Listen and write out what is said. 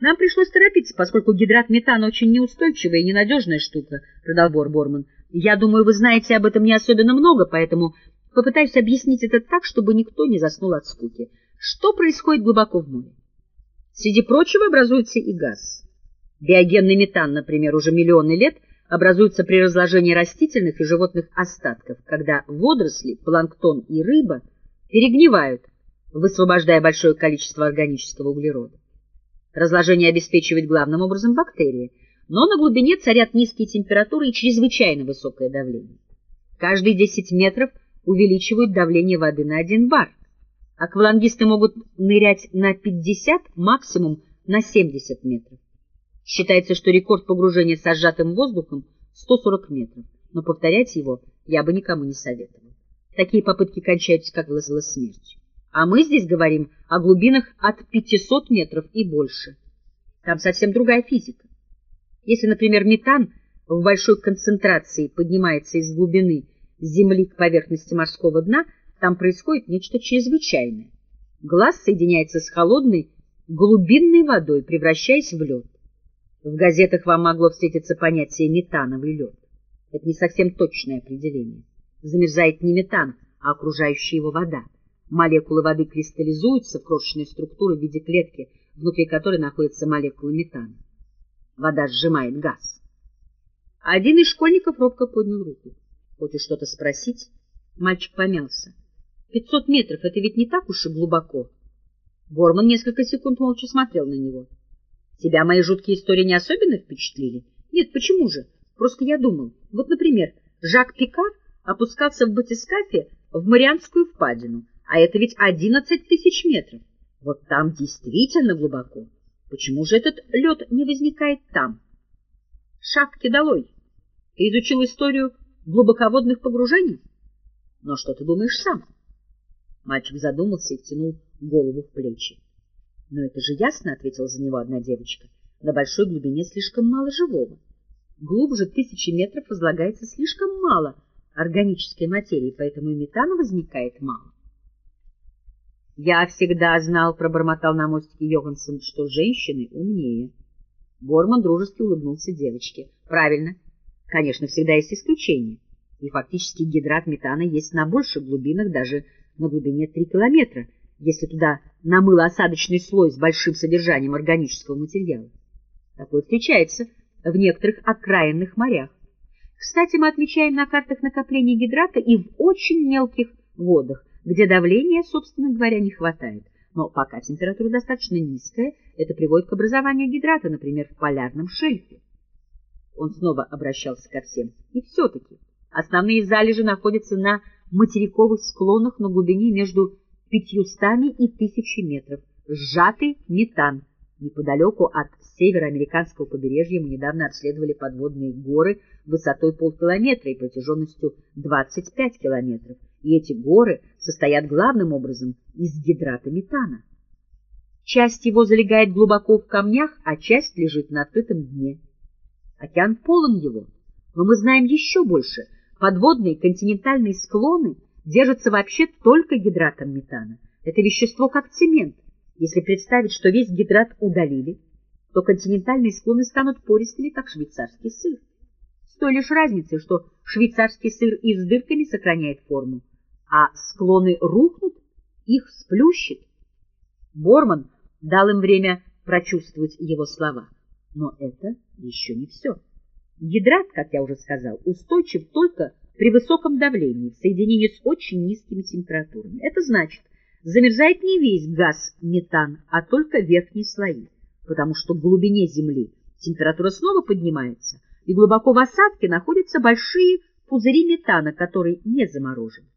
Нам пришлось торопиться, поскольку гидрат метана очень неустойчивая и ненадежная штука, — продолбор Борман. Я думаю, вы знаете об этом не особенно много, поэтому попытаюсь объяснить это так, чтобы никто не заснул от скуки. Что происходит глубоко в море? Среди прочего образуется и газ. Биогенный метан, например, уже миллионы лет образуется при разложении растительных и животных остатков, когда водоросли, планктон и рыба перегнивают, высвобождая большое количество органического углерода. Разложение обеспечивает главным образом бактерии, но на глубине царят низкие температуры и чрезвычайно высокое давление. Каждые 10 метров увеличивают давление воды на 1 бар. Аквалангисты могут нырять на 50, максимум на 70 метров. Считается, что рекорд погружения со сжатым воздухом 140 метров, но повторять его я бы никому не советовал. Такие попытки кончаются, как глазила смертью. А мы здесь говорим о глубинах от 500 метров и больше. Там совсем другая физика. Если, например, метан в большой концентрации поднимается из глубины Земли к поверхности морского дна, там происходит нечто чрезвычайное. Глаз соединяется с холодной глубинной водой, превращаясь в лед. В газетах вам могло встретиться понятие метановый лед. Это не совсем точное определение. Замерзает не метан, а окружающая его вода. Молекулы воды кристаллизуются в крошечные структуры в виде клетки, внутри которой находятся молекулы метана. Вода сжимает газ. Один из школьников робко поднял руку. Хочешь что-то спросить? Мальчик помялся. Пятьсот метров — это ведь не так уж и глубоко. Борман несколько секунд молча смотрел на него. Тебя мои жуткие истории не особенно впечатлили? Нет, почему же? Просто я думал. Вот, например, Жак Пикар опускался в батискафе в Марианскую впадину, а это ведь одиннадцать тысяч метров. Вот там действительно глубоко. Почему же этот лед не возникает там? Шапки долой. Ты изучил историю глубоководных погружений? Но что ты думаешь сам? Мальчик задумался и втянул голову в плечи. — Но это же ясно, — ответила за него одна девочка. — На большой глубине слишком мало живого. Глубже тысячи метров возлагается слишком мало органической материи, поэтому и метана возникает мало. Я всегда знал, пробормотал на мостике Йоханссон, что женщины умнее. Борман дружески улыбнулся девочке. Правильно. Конечно, всегда есть исключения. И фактически гидрат метана есть на больших глубинах, даже на глубине 3 километра, если туда намыло осадочный слой с большим содержанием органического материала. Такое встречается в некоторых окраинных морях. Кстати, мы отмечаем на картах накопление гидрата и в очень мелких водах, где давления, собственно говоря, не хватает. Но пока температура достаточно низкая, это приводит к образованию гидрата, например, в полярном шельфе. Он снова обращался ко всем. И все-таки основные залежи находятся на материковых склонах на глубине между пятьюстами и тысячей метров. Сжатый метан. Неподалеку от североамериканского побережья мы недавно обследовали подводные горы высотой полкилометра и протяженностью 25 километров и эти горы состоят главным образом из гидрата метана. Часть его залегает глубоко в камнях, а часть лежит на открытом дне. Океан полон его, но мы знаем еще больше. Подводные континентальные склоны держатся вообще только гидратом метана. Это вещество как цемент. Если представить, что весь гидрат удалили, то континентальные склоны станут пористыми, как швейцарский сыр. С той лишь разницей, что швейцарский сыр и с дырками сохраняет форму, а склоны рухнут, их сплющит. Борман дал им время прочувствовать его слова. Но это еще не все. Гидрат, как я уже сказал, устойчив только при высоком давлении в соединении с очень низкими температурами. Это значит, замерзает не весь газ метан, а только верхние слои, потому что в глубине Земли температура снова поднимается, и глубоко в осадке находятся большие пузыри метана, которые не заморожены.